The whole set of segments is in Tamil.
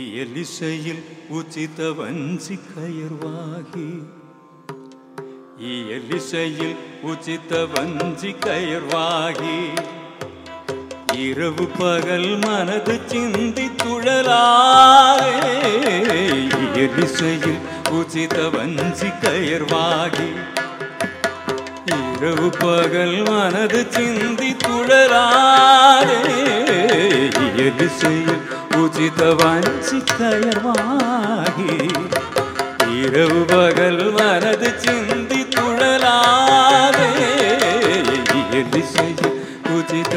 இயலிசையில் உச்சித வஞ்சி கயர்வாகி இயலிசையில் உச்சித வஞ்சி கயர்வாகி இரவு பகல் மனது சிந்தி துழலாக உச்சித வஞ்சி கயர்வாகி இரவு பகல் மனது சிந்தி துழலாக உச்சித வஞ்சி கயர்வாகி இரவு பகல் மனது சிந்தி துழலாதே எலிசை உச்சித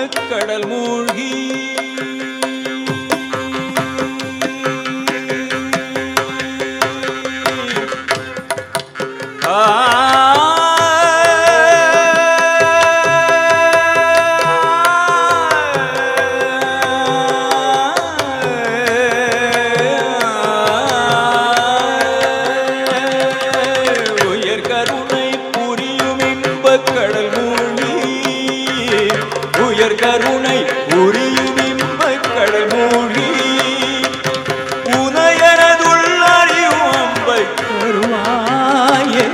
இன்பக் கடல் மூழ்கி. உயர் கருணை புரியும் இன்பக் கடல் கருணை புரியும் இன்பக் கடல் மூழ்கி அம்பை கருவாயே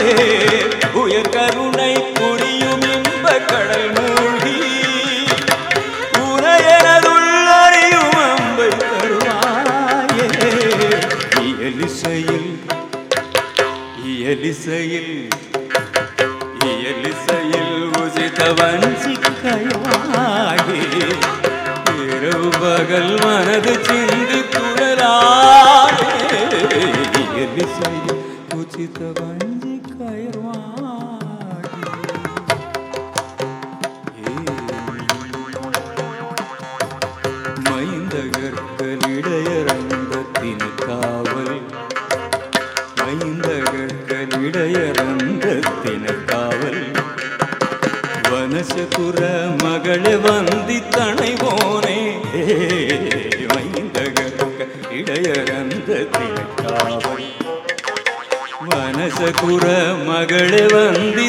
உயர் கருணை புரியும் இன்பக் கடல் மூழ்கி உனையனதுள்ளறியும் அம்பை கருவாயே இயலிசையில் இயலிசையில் இயலிசையில் உசித சிக்கையாகி இரவு பகல் மனது சிந்தி துழலாகே இயலிசையில் உசித வஞ்சிக்கையர்வாகி மைந்தகர்களிடையரங்கத்தின் காவல் மைந்தகர்களிடையரங்கத்தின வனசகுர மகள வந்தி தனைவோனே மைந்தகர்க இடையறந்த காவல் வனசகுர மகள வந்தி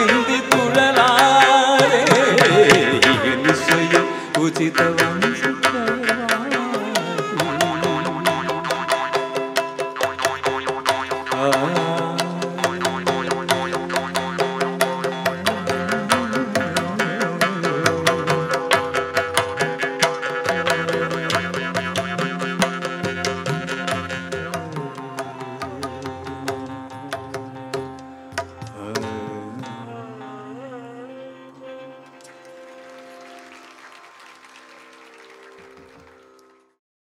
உச்சித வஞ்சி கயர்வாகி ஆ